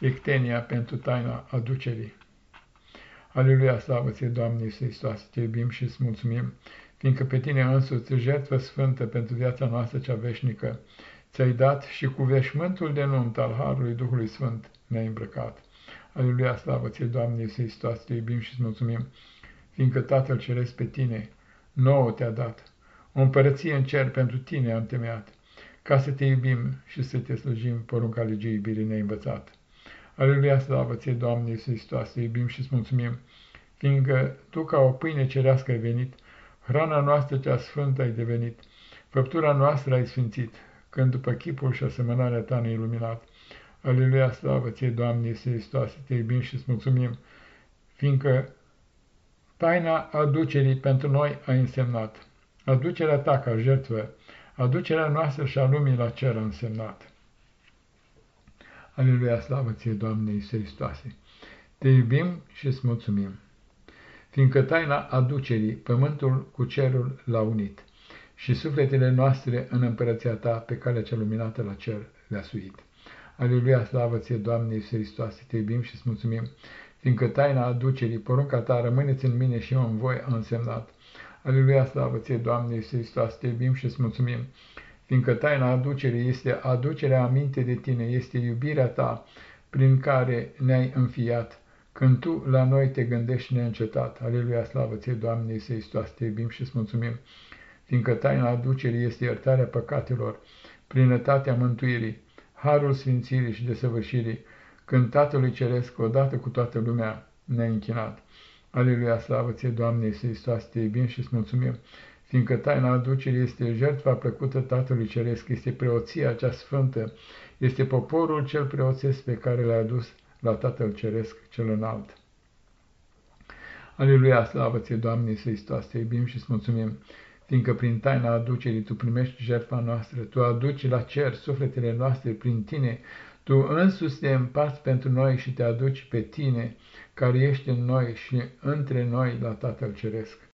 ectenia pentru taina aducerii. Aleluia, slavă ție, Doamne Iisus Hristos, te iubim și îți mulțumim, fiindcă pe tine însuți, jertfă sfântă pentru viața noastră cea veșnică, ți-ai dat și cu veșmântul de nunt al Harului Duhului Sfânt ne-ai îmbrăcat. Aleluia, slavă ție, Doamne Iisus Hristos, te iubim și îți mulțumim, fiindcă Tatăl Ceresc pe tine, nouă te-a dat. O împărăție în cer pentru tine am temeat, ca să te iubim și să te slujim, porunca legii iubirii ne învățat. Aleluia, slavă ție, Doamne Iisus Hristos, te iubim și îți mulțumim, fiindcă Tu ca o pâine cerească ai venit, hrana noastră cea sfântă ai devenit, făptura noastră ai sfințit, când după chipul și asemănarea Ta ne iluminat. Aleluia, slavă ție, Doamne Iisus Hristos, te iubim și îți mulțumim, fiindcă taina aducerii pentru noi a însemnat. Aducerea ta ca jertfă, aducerea noastră și a lumii la cer a însemnat. Aleluia, slavă ție, Doamne Iisus Hristoase! Te iubim și îți mulțumim, fiindcă taina aducerii, pământul cu cerul l-a unit și sufletele noastre în împărăția ta pe calea cea luminată la cer le-a suit. Aleluia, slavă ție, Doamne Iisus Hristoase! Te iubim și îți mulțumim, fiindcă taina aducerii, porunca ta, rămâneți în mine și eu în voi, a însemnat. Aleluia, slavă ție, Doamne Iisus Hristos, te iubim și îți mulțumim, fiindcă taina aducerii este aducerea aminte de tine, este iubirea ta prin care ne-ai înfiat, când tu la noi te gândești neîncetat. Aleluia, slavă ție, Doamne Iisus Hristos, te iubim și îți mulțumim, fiindcă taina aducerii este iertarea păcatelor, plinătatea mântuirii, harul sfințirii și desăvârșirii, când Tatălui Ceresc, odată cu toată lumea, ne-a închinat. Aleluia, slavă ție, Doamne Iisus Hristos, te iubim și îți mulțumim, fiindcă taina aducerii este jertfa plăcută Tatălui Ceresc, este preoția cea sfântă, este poporul cel preoțesc pe care l-a adus la Tatăl Ceresc cel înalt. Aleluia, slavă ție, Doamne Iisus Hristos, te iubim și îți mulțumim, fiindcă prin taina aducerii Tu primești jertfa noastră, Tu aduci la cer sufletele noastre prin Tine, Tu însuți te împarți pentru noi și te aduci pe Tine, care ești în noi și între noi la Tatăl Ceresc.